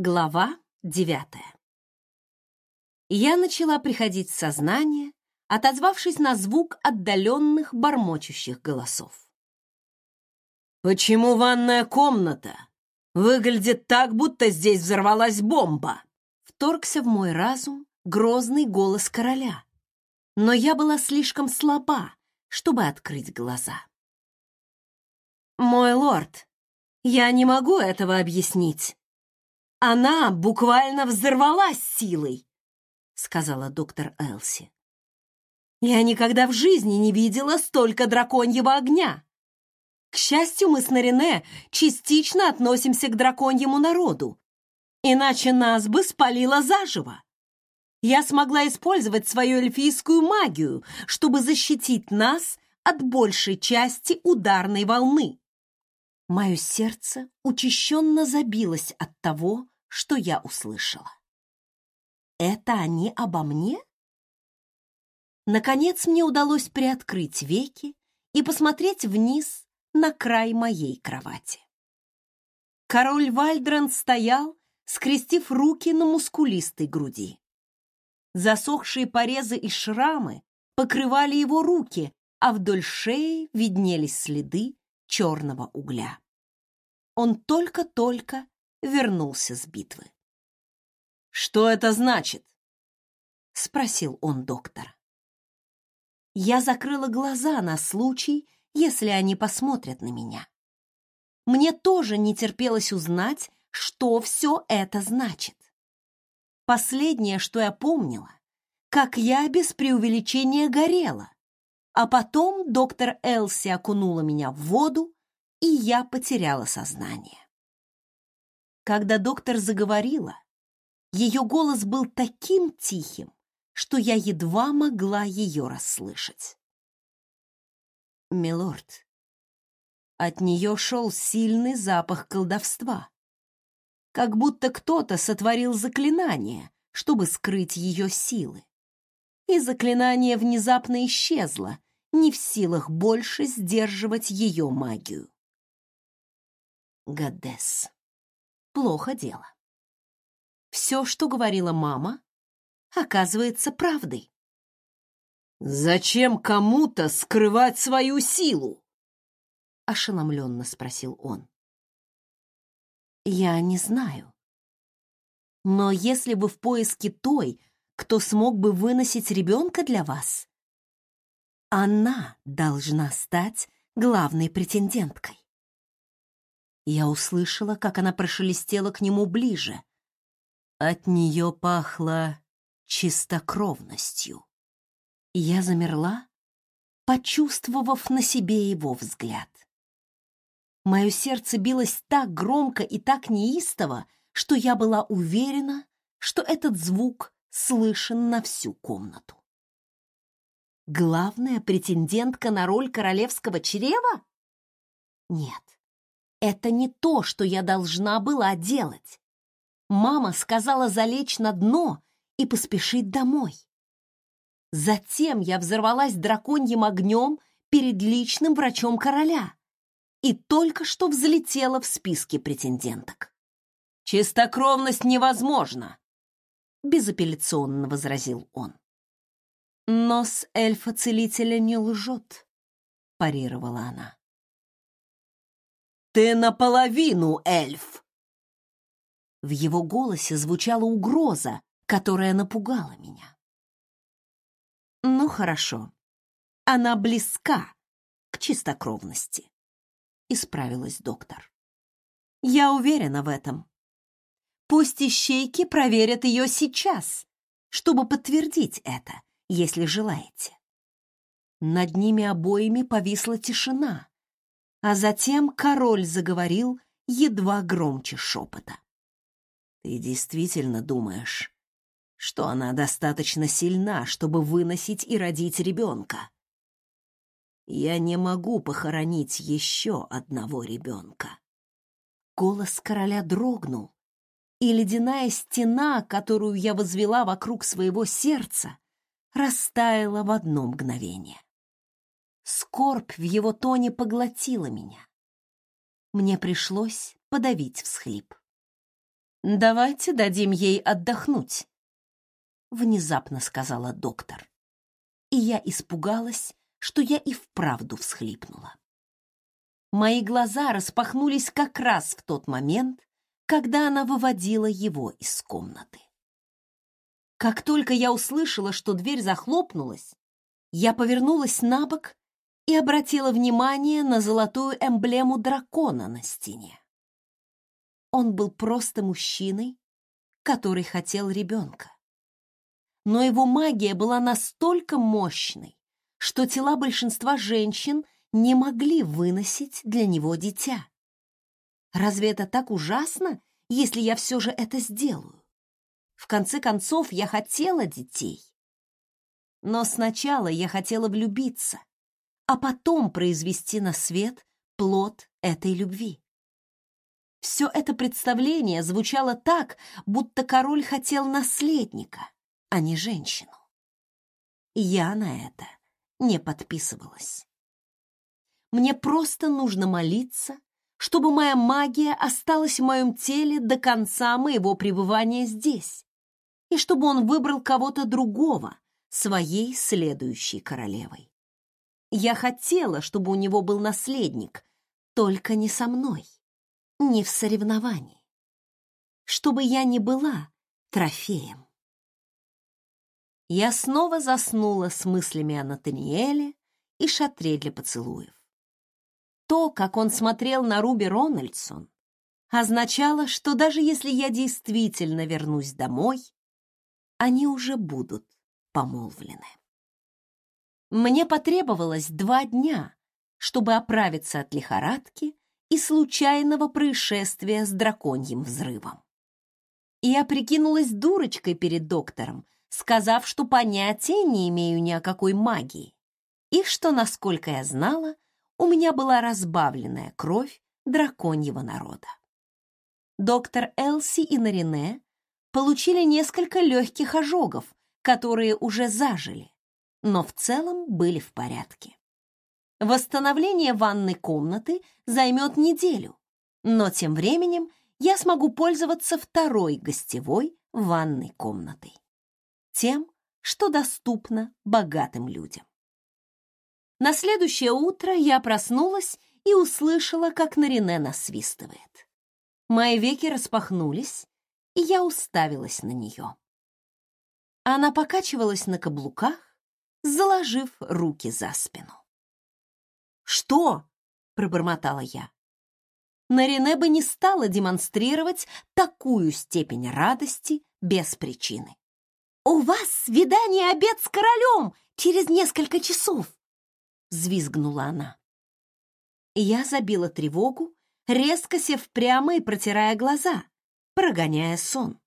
Глава девятая. Я начала приходить в сознание, отозвавшись на звук отдаленных бормочущих голосов. «Почему ванная комната выглядит так, будто здесь взорвалась бомба?» Вторгся в мой разум грозный голос короля, но я была слишком слаба, чтобы открыть глаза. «Мой лорд, я не могу этого объяснить», она буквально взорвалась силой, сказала доктор Элси. Я никогда в жизни не видела столько драконьего огня. К счастью, мы с Нарине частично относимся к драконьему народу, иначе нас бы спалило заживо. Я смогла использовать свою эльфийскую магию, чтобы защитить нас от большей части ударной волны. Мое сердце учащенно забилось от того, что я услышала. Это они обо мне? Наконец мне удалось приоткрыть веки и посмотреть вниз на край моей кровати. Король Вальдран стоял, скрестив руки на мускулистой груди. Засохшие порезы и шрамы покрывали его руки, а вдоль шеи виднелись следы черного угля. Он только-только вернулся с битвы. «Что это значит?» — спросил он доктора. Я закрыла глаза на случай, если они посмотрят на меня. Мне тоже не терпелось узнать, что все это значит. Последнее, что я помнила, как я без преувеличения горела, а потом доктор Элси окунула меня в воду, и я потеряла сознание. Когда доктор заговорила, ее голос был таким тихим, что я едва могла ее расслышать. «Милорд, от нее шел сильный запах колдовства, как будто кто-то сотворил заклинание, чтобы скрыть ее силы. И заклинание внезапно исчезло, не в силах больше сдерживать ее магию. Гадес. Плохо дело. Все, что говорила мама, оказывается правдой. «Зачем кому-то скрывать свою силу?» — ошеломленно спросил он. «Я не знаю. Но если бы в поиске той, кто смог бы выносить ребенка для вас, она должна стать главной претенденткой. Я услышала, как она прошелестела к нему ближе. От нее пахло чистокровностью. Я замерла, почувствовав на себе его взгляд. Мое сердце билось так громко и так неистово, что я была уверена, что этот звук слышен на всю комнату. Главная претендентка на роль королевского чрева? Нет, это не то, что я должна была делать. Мама сказала залечь на дно и поспешить домой. Затем я взорвалась драконьим огнем перед личным врачом короля и только что взлетела в списке претенденток. «Чистокровность невозможна!» — безапелляционно возразил он. «Нос эльфа-целителя не лжет», — парировала она. Ты наполовину эльф!» В его голосе звучала угроза, которая напугала меня. «Ну, хорошо. Она близка к чистокровности», — исправилась доктор. «Я уверена в этом. Пусть ищейки проверят ее сейчас, чтобы подтвердить это, если желаете». Над ними обоими повисла тишина, а затем король заговорил едва громче шепота. «Ты действительно думаешь, что она достаточно сильна, чтобы выносить и родить ребенка? Я не могу похоронить еще одного ребенка». Голос короля дрогнул, и ледяная стена, которую я возвела вокруг своего сердца, растаяла в одно мгновение. Скорбь в его тоне поглотила меня. Мне пришлось подавить всхлип. «Давайте дадим ей отдохнуть», — внезапно сказала доктор. И я испугалась, что я и вправду всхлипнула. Мои глаза распахнулись как раз в тот момент, когда она выводила его из комнаты. Как только я услышала, что дверь захлопнулась, я повернулась на бок и обратила внимание на золотую эмблему дракона на стене. Он был просто мужчиной, который хотел ребенка. Но его магия была настолько мощной, что тела большинства женщин не могли выносить для него дитя. Разве это так ужасно, если я все же это сделаю? В конце концов, я хотела детей. Но сначала я хотела влюбиться, а потом произвести на свет плод этой любви. Все это представление звучало так, будто король хотел наследника, а не женщину. Я на это не подписывалась. Мне просто нужно молиться, чтобы моя магия осталась в моем теле до конца моего пребывания здесь, и чтобы он выбрал кого-то другого, своей следующей королевой. Я хотела, чтобы у него был наследник, только не со мной не в соревновании. Чтобы я не была трофеем. Я снова заснула с мыслями о Натаниэле и шатре для поцелуев. То, как он смотрел на Руби Рональдсон, означало, что даже если я действительно вернусь домой, они уже будут помолвлены. Мне потребовалось два дня, чтобы оправиться от лихорадки и случайного происшествия с драконьим взрывом. Я прикинулась дурочкой перед доктором, сказав, что понятия не имею ни о какой магии, и что, насколько я знала, у меня была разбавленная кровь драконьего народа. Доктор Элси и Нарине получили несколько легких ожогов, которые уже зажили, но в целом были в порядке. Восстановление ванной комнаты займет неделю, но тем временем я смогу пользоваться второй гостевой ванной комнатой. Тем, что доступно богатым людям. На следующее утро я проснулась и услышала, как Нарине насвистывает. Мои веки распахнулись, и я уставилась на нее. Она покачивалась на каблуках, заложив руки за спину. «Что?» — пробормотала я. Нарине бы не стала демонстрировать такую степень радости без причины. «У вас свидание обед с королем через несколько часов!» — взвизгнула она. Я забила тревогу, резко сев прямо и протирая глаза, прогоняя сон.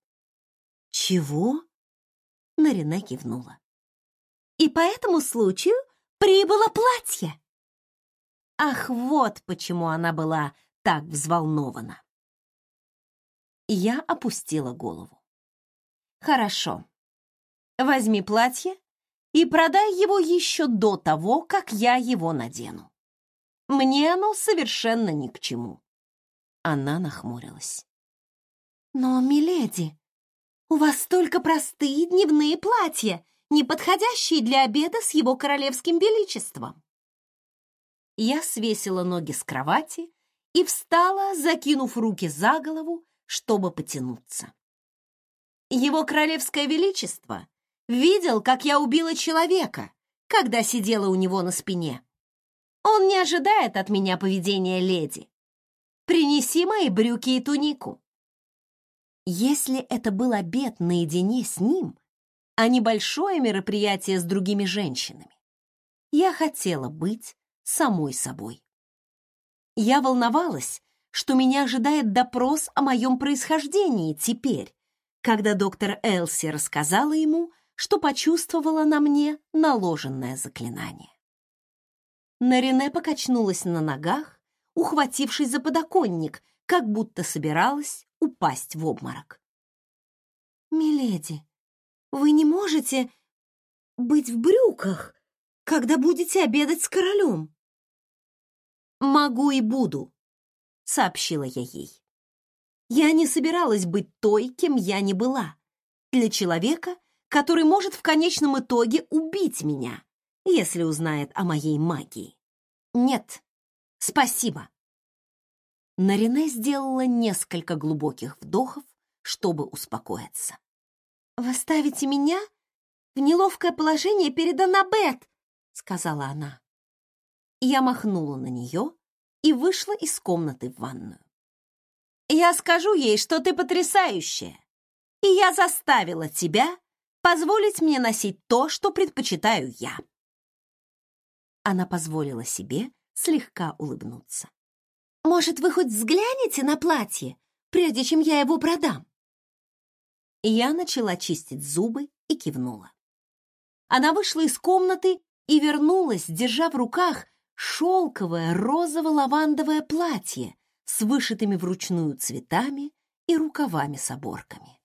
«Чего?» — Нарине кивнула. «И по этому случаю прибыло платье!» Ах, вот почему она была так взволнована. Я опустила голову. Хорошо. Возьми платье и продай его еще до того, как я его надену. Мне оно совершенно ни к чему. Она нахмурилась. Но, миледи, у вас только простые дневные платья, не подходящие для обеда с его королевским величеством я свесила ноги с кровати и встала, закинув руки за голову, чтобы потянуться. Его королевское величество видел, как я убила человека, когда сидела у него на спине. Он не ожидает от меня поведения леди. Принеси мои брюки и тунику. Если это был обед наедине с ним, а не большое мероприятие с другими женщинами, я хотела быть самой собой. Я волновалась, что меня ожидает допрос о моем происхождении теперь, когда доктор Элси рассказала ему, что почувствовала на мне наложенное заклинание. Нарине покачнулась на ногах, ухватившись за подоконник, как будто собиралась упасть в обморок. «Миледи, вы не можете быть в брюках, когда будете обедать с королем?» «Могу и буду», — сообщила я ей. Я не собиралась быть той, кем я не была, для человека, который может в конечном итоге убить меня, если узнает о моей магии. Нет, спасибо. Нарине сделала несколько глубоких вдохов, чтобы успокоиться. «Вы ставите меня в неловкое положение перед Аннабет», — сказала она. Я махнула на нее и вышла из комнаты в ванную. «Я скажу ей, что ты потрясающая, и я заставила тебя позволить мне носить то, что предпочитаю я». Она позволила себе слегка улыбнуться. «Может, вы хоть взглянете на платье, прежде чем я его продам?» Я начала чистить зубы и кивнула. Она вышла из комнаты и вернулась, держа в руках шелковое розово-лавандовое платье с вышитыми вручную цветами и рукавами с оборками.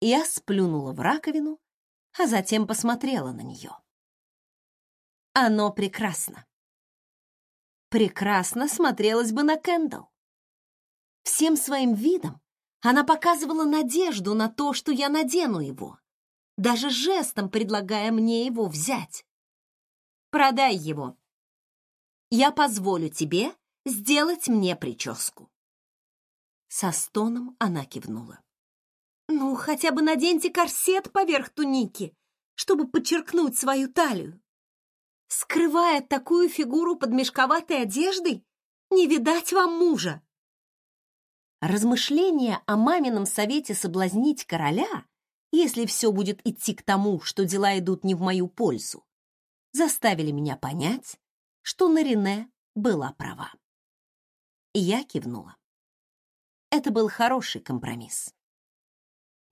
Я сплюнула в раковину, а затем посмотрела на нее. Оно прекрасно. Прекрасно смотрелось бы на Кэндалл. Всем своим видом она показывала надежду на то, что я надену его, даже жестом предлагая мне его взять. «Продай его. Я позволю тебе сделать мне прическу». Со стоном она кивнула. «Ну, хотя бы наденьте корсет поверх туники, чтобы подчеркнуть свою талию. Скрывая такую фигуру под мешковатой одеждой, не видать вам мужа». Размышления о мамином совете соблазнить короля, если все будет идти к тому, что дела идут не в мою пользу, заставили меня понять, что Нарине была права. И я кивнула. Это был хороший компромисс.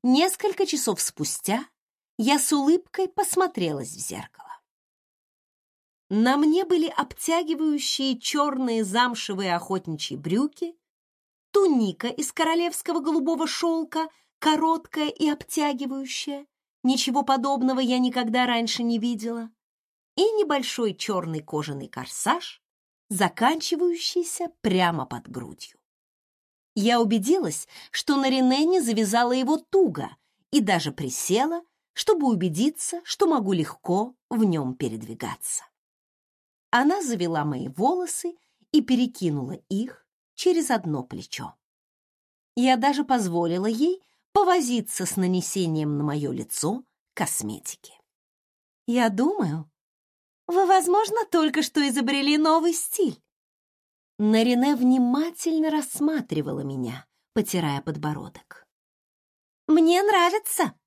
Несколько часов спустя я с улыбкой посмотрелась в зеркало. На мне были обтягивающие черные замшевые охотничьи брюки, туника из королевского голубого шелка, короткая и обтягивающая, ничего подобного я никогда раньше не видела, и небольшой черный кожаный корсаж, заканчивающийся прямо под грудью. Я убедилась, что Нарине не завязала его туго и даже присела, чтобы убедиться, что могу легко в нем передвигаться. Она завела мои волосы и перекинула их через одно плечо. Я даже позволила ей повозиться с нанесением на мое лицо косметики. «Я думаю, вы, возможно, только что изобрели новый стиль», Нарине внимательно рассматривала меня, потирая подбородок. «Мне нравится!»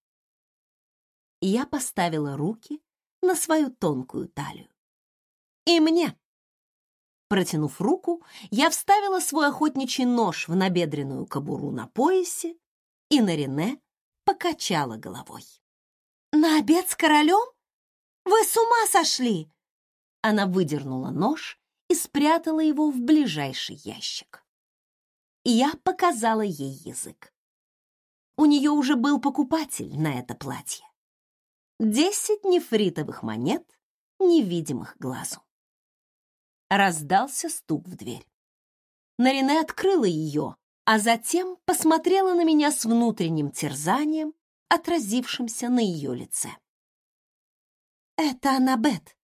Я поставила руки на свою тонкую талию. «И мне!» Протянув руку, я вставила свой охотничий нож в набедренную кобуру на поясе, и Нарине покачала головой. «На обед с королем? Вы с ума сошли!» Она выдернула нож и спрятала его в ближайший ящик. Я показала ей язык. У нее уже был покупатель на это платье. Десять нефритовых монет, невидимых глазу. Раздался стук в дверь. Нарине открыла ее, а затем посмотрела на меня с внутренним терзанием, отразившимся на ее лице. «Это Аннабет»,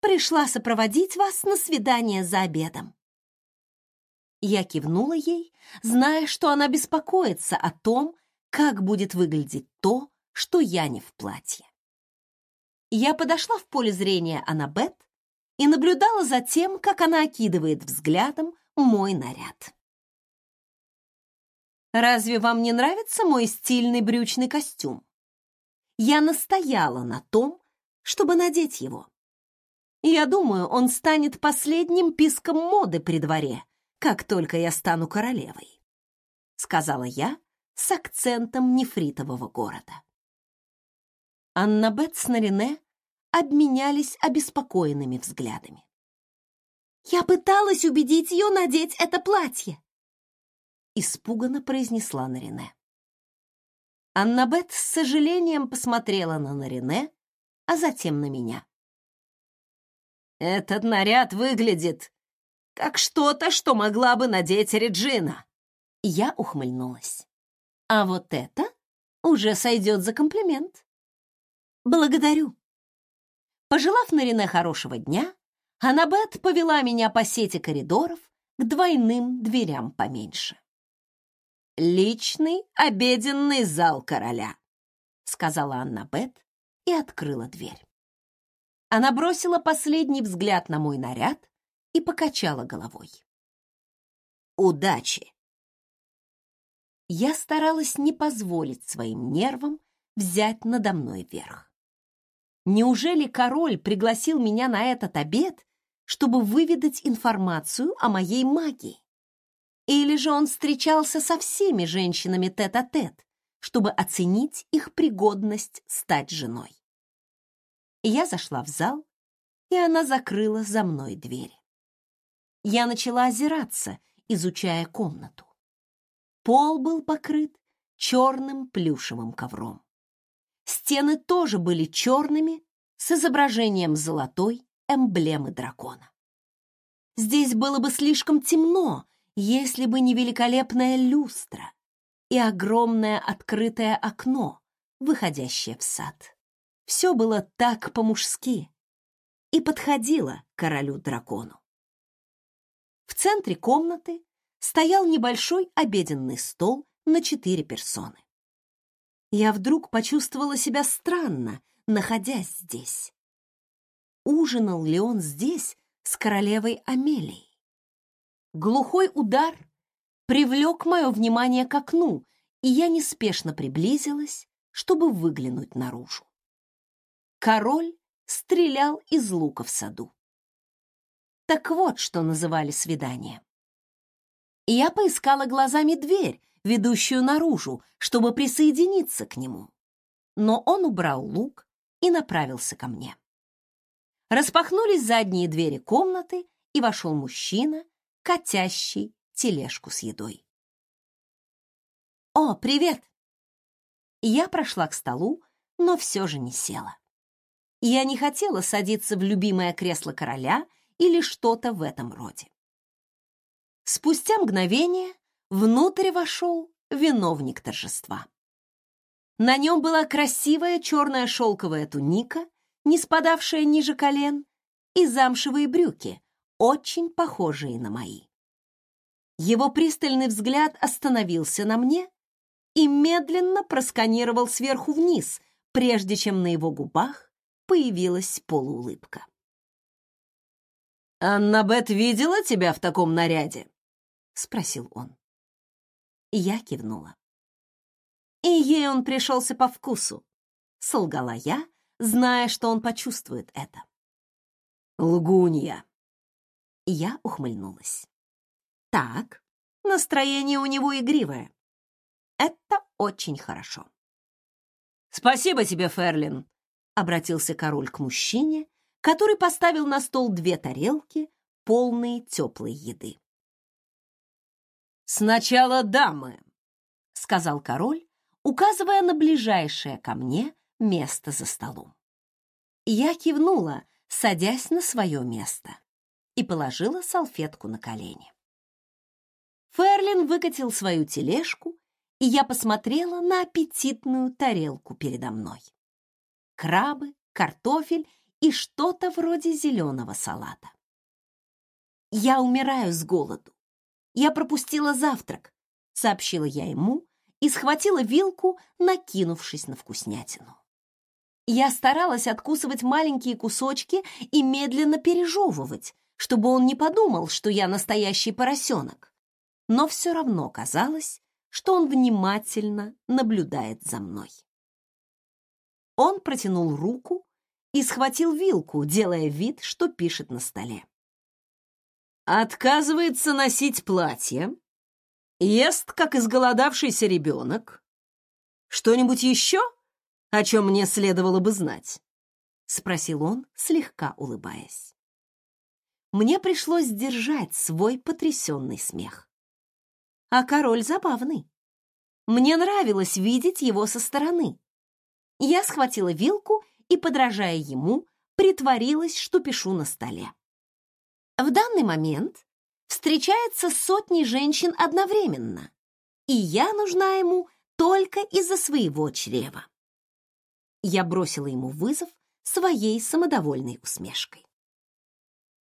пришла сопроводить вас на свидание за обедом». Я кивнула ей, зная, что она беспокоится о том, как будет выглядеть то, что я не в платье. Я подошла в поле зрения Аннабет и наблюдала за тем, как она окидывает взглядом мой наряд. «Разве вам не нравится мой стильный брючный костюм?» Я настояла на том, чтобы надеть его. Я думаю, он станет последним писком моды при дворе, как только я стану королевой», — сказала я с акцентом нефритового города. Аннабет с Нарине обменялись обеспокоенными взглядами. «Я пыталась убедить ее надеть это платье», — испуганно произнесла Нарине. Аннабет с сожалением посмотрела на Нарине, а затем на меня. Этот наряд выглядит как что-то, что могла бы надеть Реджина. Я ухмыльнулась. А вот это уже сойдет за комплимент. Благодарю. Пожелав Нарине хорошего дня, Аннабет повела меня по сети коридоров к двойным дверям поменьше. «Личный обеденный зал короля», — сказала Аннабет и открыла дверь. Она бросила последний взгляд на мой наряд и покачала головой. «Удачи!» Я старалась не позволить своим нервам взять надо мной верх. Неужели король пригласил меня на этот обед, чтобы выведать информацию о моей магии? Или же он встречался со всеми женщинами тет-а-тет, -тет, чтобы оценить их пригодность стать женой? Я зашла в зал, и она закрыла за мной двери. Я начала озираться, изучая комнату. Пол был покрыт черным плюшевым ковром. Стены тоже были черными, с изображением золотой эмблемы дракона. Здесь было бы слишком темно, если бы не великолепная люстра и огромное открытое окно, выходящее в сад. Все было так по-мужски и подходило королю-дракону. В центре комнаты стоял небольшой обеденный стол на четыре персоны. Я вдруг почувствовала себя странно, находясь здесь. Ужинал ли он здесь с королевой Амелией? Глухой удар привлек мое внимание к окну, и я неспешно приблизилась, чтобы выглянуть наружу. Король стрелял из лука в саду. Так вот, что называли свидание. Я поискала глазами дверь, ведущую наружу, чтобы присоединиться к нему. Но он убрал лук и направился ко мне. Распахнулись задние двери комнаты, и вошел мужчина, катящий тележку с едой. «О, привет!» Я прошла к столу, но все же не села. Я не хотела садиться в любимое кресло короля или что-то в этом роде. Спустя мгновение внутрь вошел виновник торжества. На нем была красивая черная шелковая туника, не спадавшая ниже колен, и замшевые брюки, очень похожие на мои. Его пристальный взгляд остановился на мне и медленно просканировал сверху вниз, прежде чем на его губах появилась полуулыбка. «Аннабет видела тебя в таком наряде?» — спросил он. Я кивнула. И ей он пришелся по вкусу, солгала я, зная, что он почувствует это. Лгунья. Я ухмыльнулась. Так, настроение у него игривое. Это очень хорошо. Спасибо тебе, Ферлин, обратился король к мужчине, который поставил на стол две тарелки, полные теплой еды. «Сначала дамы», — сказал король, указывая на ближайшее ко мне место за столом. Я кивнула, садясь на свое место, и положила салфетку на колени. Ферлин выкатил свою тележку, и я посмотрела на аппетитную тарелку передо мной крабы, картофель и что-то вроде зеленого салата. «Я умираю с голоду. Я пропустила завтрак», — сообщила я ему и схватила вилку, накинувшись на вкуснятину. Я старалась откусывать маленькие кусочки и медленно пережевывать, чтобы он не подумал, что я настоящий поросенок. Но все равно казалось, что он внимательно наблюдает за мной. Он протянул руку и схватил вилку, делая вид, что пишет на столе. Отказывается носить платье, ест, как изголодавшийся ребенок. Что-нибудь еще, о чем мне следовало бы знать? Спросил он, слегка улыбаясь. Мне пришлось сдержать свой потрясенный смех. А король забавный. Мне нравилось видеть его со стороны. Я схватила вилку и, подражая ему, притворилась, что пишу на столе. В данный момент встречается сотни женщин одновременно, и я нужна ему только из-за своего чрева. Я бросила ему вызов своей самодовольной усмешкой.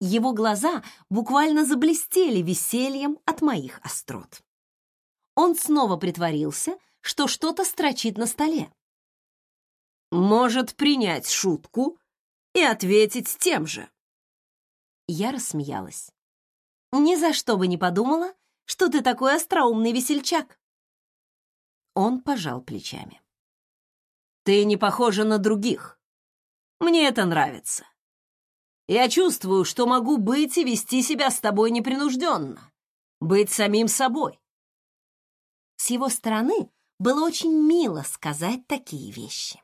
Его глаза буквально заблестели весельем от моих острот. Он снова притворился, что что-то строчит на столе. «Может принять шутку и ответить тем же». Я рассмеялась. «Ни за что бы не подумала, что ты такой остроумный весельчак». Он пожал плечами. «Ты не похожа на других. Мне это нравится. Я чувствую, что могу быть и вести себя с тобой непринужденно, быть самим собой. С его стороны было очень мило сказать такие вещи.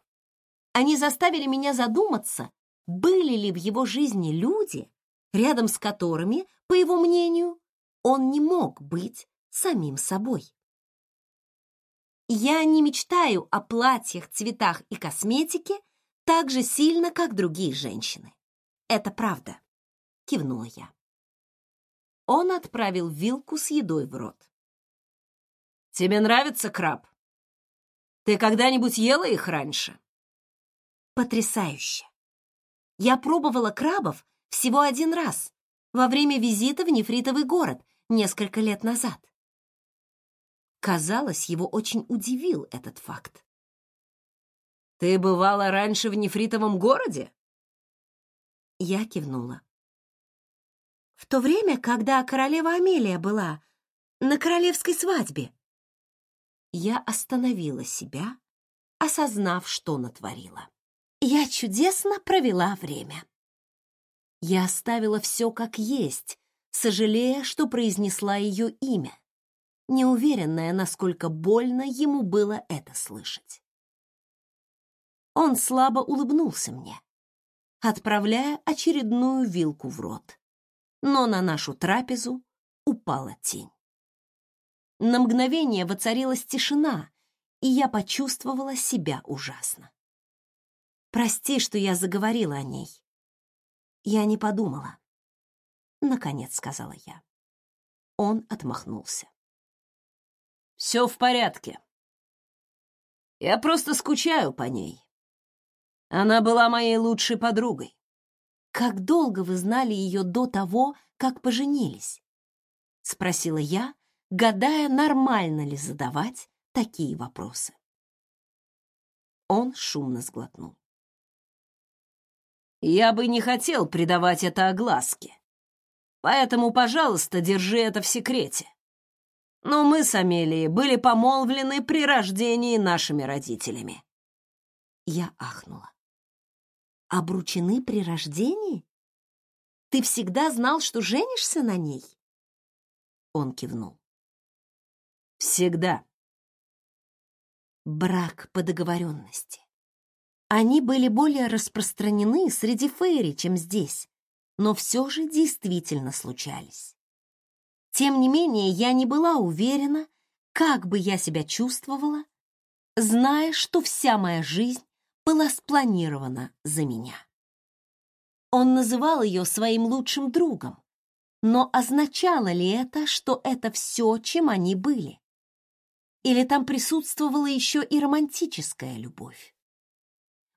Они заставили меня задуматься, были ли в его жизни люди, рядом с которыми, по его мнению, он не мог быть самим собой. Я не мечтаю о платьях, цветах и косметике так же сильно, как другие женщины. Это правда, кивнула я. Он отправил вилку с едой в рот. Тебе нравится краб? Ты когда-нибудь ела их раньше? Потрясающе. Я пробовала крабов всего один раз во время визита в нефритовый город несколько лет назад. Казалось, его очень удивил этот факт. Ты бывала раньше в нефритовом городе? Я кивнула. В то время, когда королева Амелия была на королевской свадьбе. Я остановила себя, осознав, что натворила. Я чудесно провела время. Я оставила все как есть, сожалея, что произнесла ее имя, неуверенная, насколько больно ему было это слышать. Он слабо улыбнулся мне отправляя очередную вилку в рот. Но на нашу трапезу упала тень. На мгновение воцарилась тишина, и я почувствовала себя ужасно. Прости, что я заговорила о ней. Я не подумала. Наконец сказала я. Он отмахнулся. Все в порядке. Я просто скучаю по ней. Она была моей лучшей подругой. Как долго вы знали ее до того, как поженились? Спросила я, гадая, нормально ли задавать такие вопросы. Он шумно сглотнул. Я бы не хотел придавать это огласке. Поэтому, пожалуйста, держи это в секрете. Но мы с Амелией были помолвлены при рождении нашими родителями. Я ахнула обручены при рождении? Ты всегда знал, что женишься на ней? Он кивнул. Всегда. Брак по договоренности. Они были более распространены среди фейри, чем здесь, но все же действительно случались. Тем не менее, я не была уверена, как бы я себя чувствовала, зная, что вся моя жизнь была спланирована за меня. Он называл ее своим лучшим другом, но означало ли это, что это все, чем они были? Или там присутствовала еще и романтическая любовь?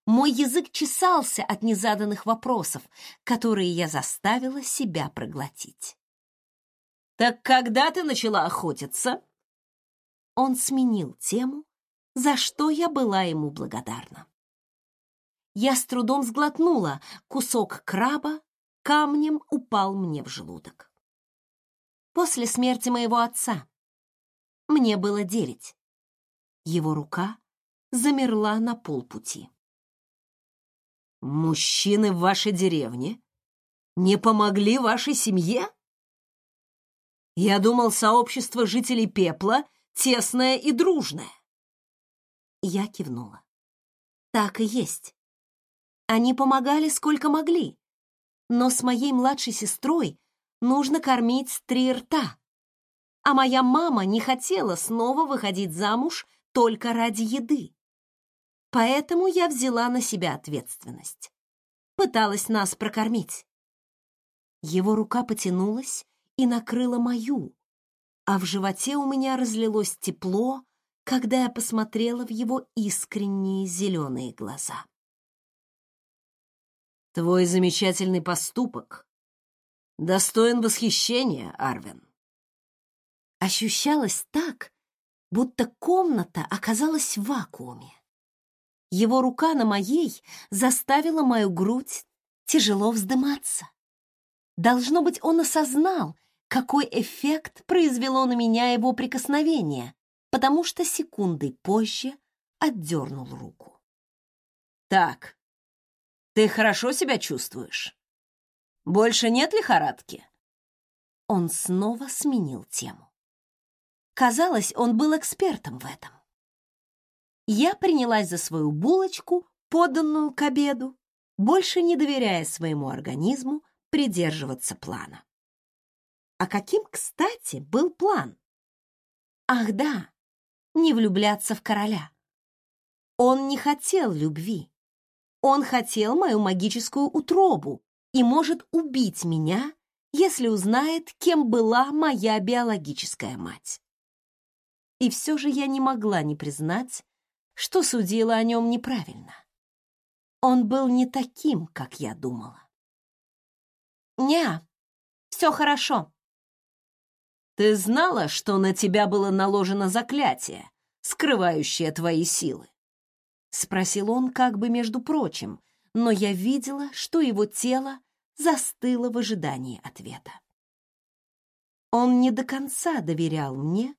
Мой язык чесался от незаданных вопросов, которые я заставила себя проглотить. «Так когда ты начала охотиться?» Он сменил тему, за что я была ему благодарна. Я с трудом сглотнула, кусок краба камнем упал мне в желудок. После смерти моего отца мне было девять. Его рука замерла на полпути. «Мужчины в вашей деревне не помогли вашей семье?» Я думал, сообщество жителей пепла тесное и дружное. Я кивнула. Так и есть. Они помогали сколько могли. Но с моей младшей сестрой нужно кормить три рта. А моя мама не хотела снова выходить замуж только ради еды. Поэтому я взяла на себя ответственность. Пыталась нас прокормить. Его рука потянулась и накрыла мою, а в животе у меня разлилось тепло, когда я посмотрела в его искренние зеленые глаза. Твой замечательный поступок достоин восхищения, Арвин. Ощущалось так, будто комната оказалась в вакууме. Его рука на моей заставила мою грудь тяжело вздыматься. Должно быть, он осознал, какой эффект произвело на меня его прикосновение, потому что секундой позже отдернул руку. «Так, ты хорошо себя чувствуешь? Больше нет лихорадки?» Он снова сменил тему. Казалось, он был экспертом в этом. Я принялась за свою булочку, поданную к обеду, больше не доверяя своему организму придерживаться плана. А каким, кстати, был план? Ах да, не влюбляться в короля. Он не хотел любви. Он хотел мою магическую утробу и может убить меня, если узнает, кем была моя биологическая мать. И все же я не могла не признать, что судила о нем неправильно. Он был не таким, как я думала. «Не, все хорошо». «Ты знала, что на тебя было наложено заклятие, скрывающее твои силы?» Спросил он как бы между прочим, но я видела, что его тело застыло в ожидании ответа. Он не до конца доверял мне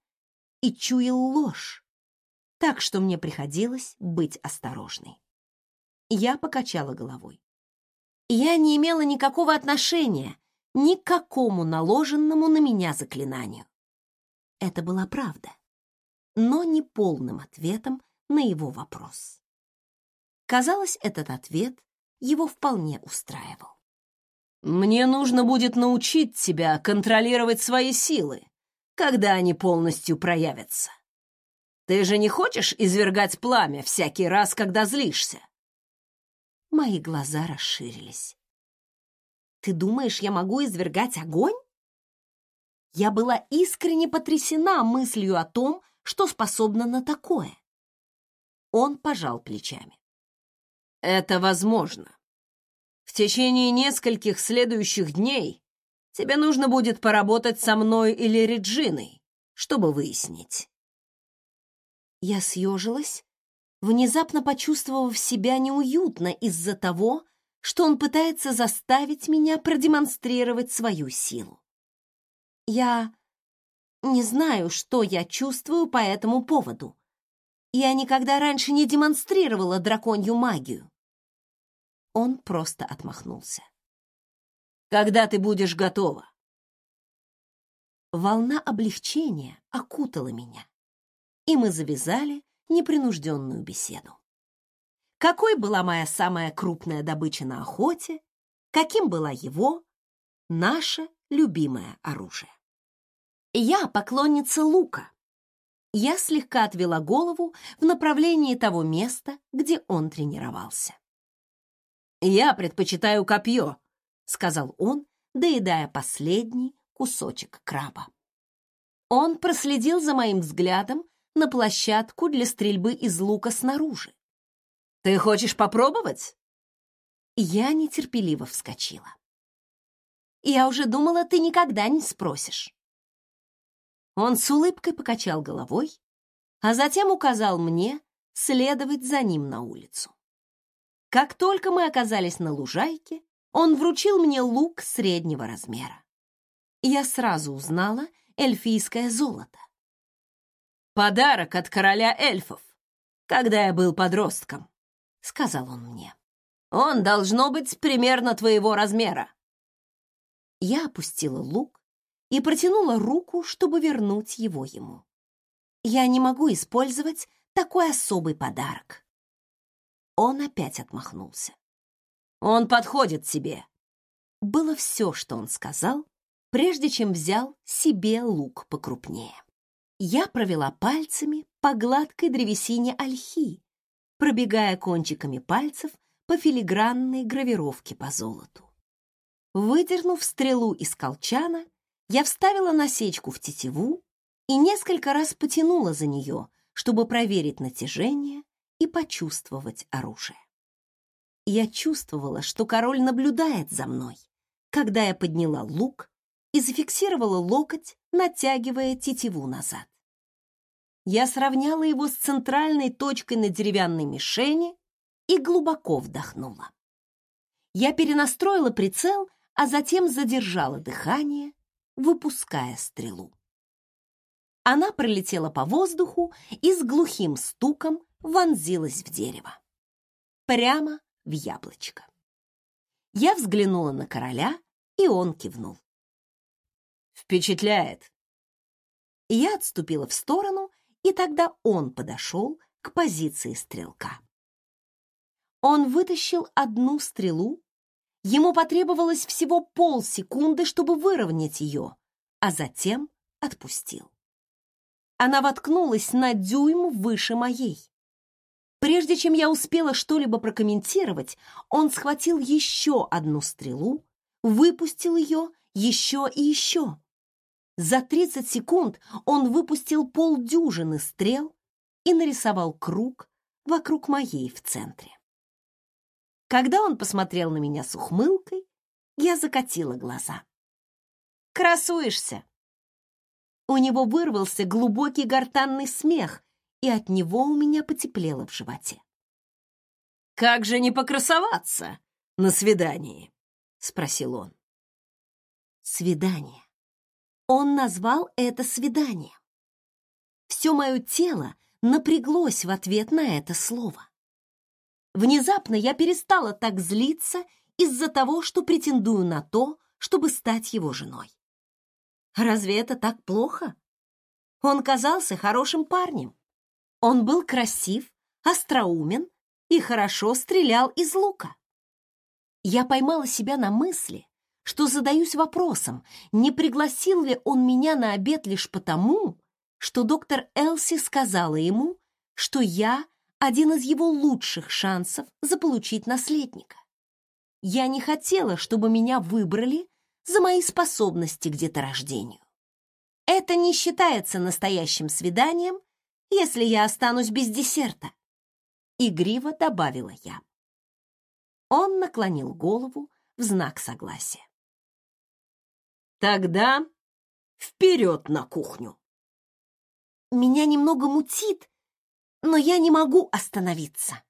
и чуял ложь, так что мне приходилось быть осторожной. Я покачала головой. Я не имела никакого отношения ни к какому наложенному на меня заклинанию. Это была правда, но не полным ответом на его вопрос. Казалось, этот ответ его вполне устраивал. «Мне нужно будет научить тебя контролировать свои силы, когда они полностью проявятся. Ты же не хочешь извергать пламя всякий раз, когда злишься?» Мои глаза расширились. «Ты думаешь, я могу извергать огонь?» Я была искренне потрясена мыслью о том, что способна на такое. Он пожал плечами. «Это возможно. В течение нескольких следующих дней тебе нужно будет поработать со мной или Реджиной, чтобы выяснить». Я съежилась внезапно почувствовав себя неуютно из-за того, что он пытается заставить меня продемонстрировать свою силу. Я не знаю, что я чувствую по этому поводу. Я никогда раньше не демонстрировала драконью магию. Он просто отмахнулся. Когда ты будешь готова? Волна облегчения окутала меня, и мы завязали непринужденную беседу. Какой была моя самая крупная добыча на охоте, каким было его, наше любимое оружие. Я поклонница лука. Я слегка отвела голову в направлении того места, где он тренировался. «Я предпочитаю копье», — сказал он, доедая последний кусочек краба. Он проследил за моим взглядом на площадку для стрельбы из лука снаружи. «Ты хочешь попробовать?» Я нетерпеливо вскочила. «Я уже думала, ты никогда не спросишь». Он с улыбкой покачал головой, а затем указал мне следовать за ним на улицу. Как только мы оказались на лужайке, он вручил мне лук среднего размера. Я сразу узнала эльфийское золото. Подарок от короля эльфов, когда я был подростком, сказал он мне. Он должно быть примерно твоего размера. Я опустила лук и протянула руку, чтобы вернуть его ему. Я не могу использовать такой особый подарок. Он опять отмахнулся. Он подходит тебе. Было все, что он сказал, прежде чем взял себе лук покрупнее. Я провела пальцами по гладкой древесине ольхи, пробегая кончиками пальцев по филигранной гравировке по золоту. Выдернув стрелу из колчана, я вставила насечку в тетиву и несколько раз потянула за нее, чтобы проверить натяжение и почувствовать оружие. Я чувствовала, что король наблюдает за мной, когда я подняла лук и зафиксировала локоть, натягивая тетиву назад. Я сравняла его с центральной точкой на деревянной мишени и глубоко вдохнула. Я перенастроила прицел, а затем задержала дыхание, выпуская стрелу. Она пролетела по воздуху и с глухим стуком вонзилась в дерево. Прямо в яблочко. Я взглянула на короля, и он кивнул. «Впечатляет!» Я отступила в сторону, и тогда он подошел к позиции стрелка. Он вытащил одну стрелу, ему потребовалось всего полсекунды, чтобы выровнять ее, а затем отпустил. Она воткнулась на дюйм выше моей. Прежде чем я успела что-либо прокомментировать, он схватил еще одну стрелу, выпустил ее еще и еще. За 30 секунд он выпустил полдюжины стрел и нарисовал круг вокруг моей в центре. Когда он посмотрел на меня с ухмылкой, я закатила глаза. «Красуешься!» У него вырвался глубокий гортанный смех, и от него у меня потеплело в животе. «Как же не покрасоваться на свидании?» — спросил он. «Свидание. Он назвал это свидание. Все мое тело напряглось в ответ на это слово. Внезапно я перестала так злиться из-за того, что претендую на то, чтобы стать его женой. Разве это так плохо? Он казался хорошим парнем. Он был красив, остроумен и хорошо стрелял из лука. Я поймала себя на мысли, что задаюсь вопросом, не пригласил ли он меня на обед лишь потому, что доктор Элси сказала ему, что я один из его лучших шансов заполучить наследника. Я не хотела, чтобы меня выбрали за мои способности к деторождению. Это не считается настоящим свиданием, если я останусь без десерта. Игриво добавила я. Он наклонил голову в знак согласия. Тогда вперед на кухню. Меня немного мутит, но я не могу остановиться,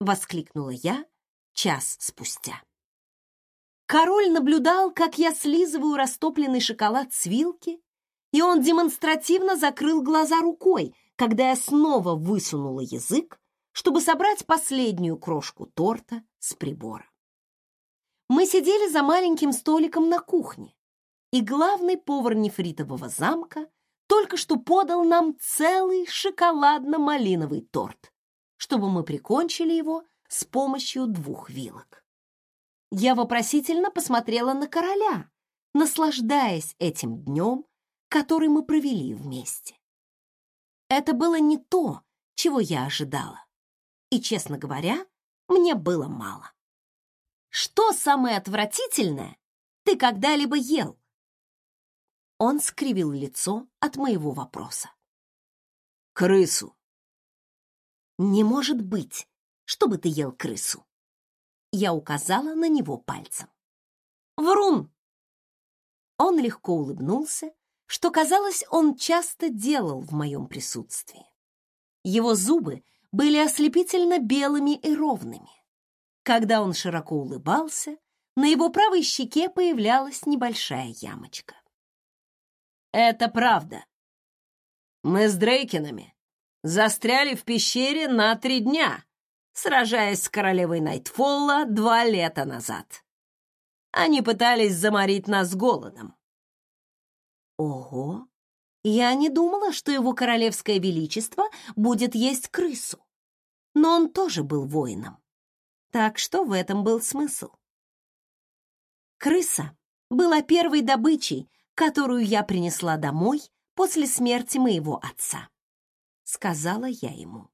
воскликнула я час спустя. Король наблюдал, как я слизываю растопленный шоколад с вилки, и он демонстративно закрыл глаза рукой, когда я снова высунула язык, чтобы собрать последнюю крошку торта с прибора. Мы сидели за маленьким столиком на кухне, и главный повар нефритового замка только что подал нам целый шоколадно-малиновый торт, чтобы мы прикончили его с помощью двух вилок. Я вопросительно посмотрела на короля, наслаждаясь этим днем, который мы провели вместе. Это было не то, чего я ожидала. И, честно говоря, мне было мало. Что самое отвратительное ты когда-либо ел? Он скривил лицо от моего вопроса. Крысу. Не может быть, чтобы ты ел крысу. Я указала на него пальцем. «Врун!» Он легко улыбнулся, что, казалось, он часто делал в моем присутствии. Его зубы были ослепительно белыми и ровными. Когда он широко улыбался, на его правой щеке появлялась небольшая ямочка. «Это правда. Мы с Дрейкинами застряли в пещере на три дня, сражаясь с королевой Найтфолла два лета назад. Они пытались заморить нас голодом. Ого! Я не думала, что его королевское величество будет есть крысу. Но он тоже был воином. Так что в этом был смысл. Крыса была первой добычей, которую я принесла домой после смерти моего отца, сказала я ему.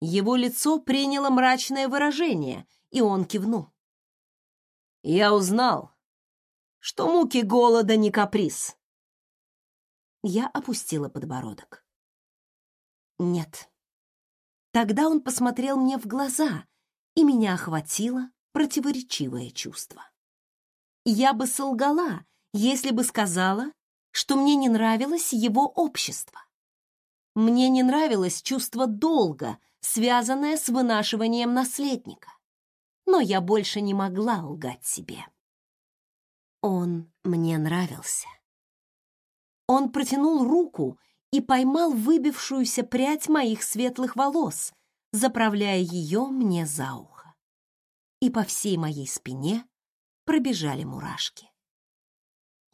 Его лицо приняло мрачное выражение, и он кивнул. «Я узнал, что муки голода не каприз. Я опустила подбородок. Нет. Тогда он посмотрел мне в глаза, и меня охватило противоречивое чувство. Я бы солгала, если бы сказала, что мне не нравилось его общество. Мне не нравилось чувство долга, связанное с вынашиванием наследника. Но я больше не могла лгать себе. Он мне нравился. Он протянул руку и поймал выбившуюся прядь моих светлых волос, заправляя ее мне за ухо. И по всей моей спине пробежали мурашки.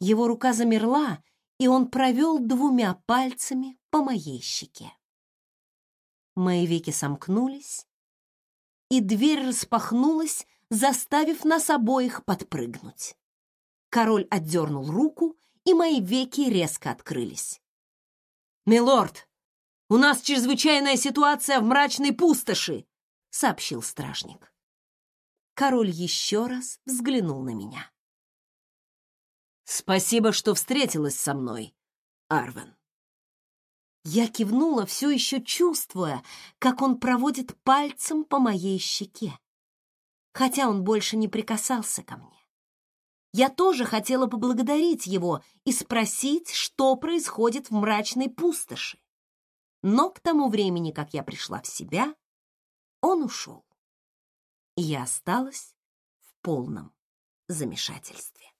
Его рука замерла, и он провел двумя пальцами по моей щеке. Мои веки сомкнулись, и дверь распахнулась, заставив нас обоих подпрыгнуть. Король отдернул руку, и мои веки резко открылись. «Милорд, у нас чрезвычайная ситуация в мрачной пустоши», — сообщил стражник. Король еще раз взглянул на меня. «Спасибо, что встретилась со мной, Арвен». Я кивнула, все еще чувствуя, как он проводит пальцем по моей щеке, хотя он больше не прикасался ко мне. Я тоже хотела поблагодарить его и спросить, что происходит в мрачной пустоши. Но к тому времени, как я пришла в себя, он ушел. И я осталась в полном замешательстве.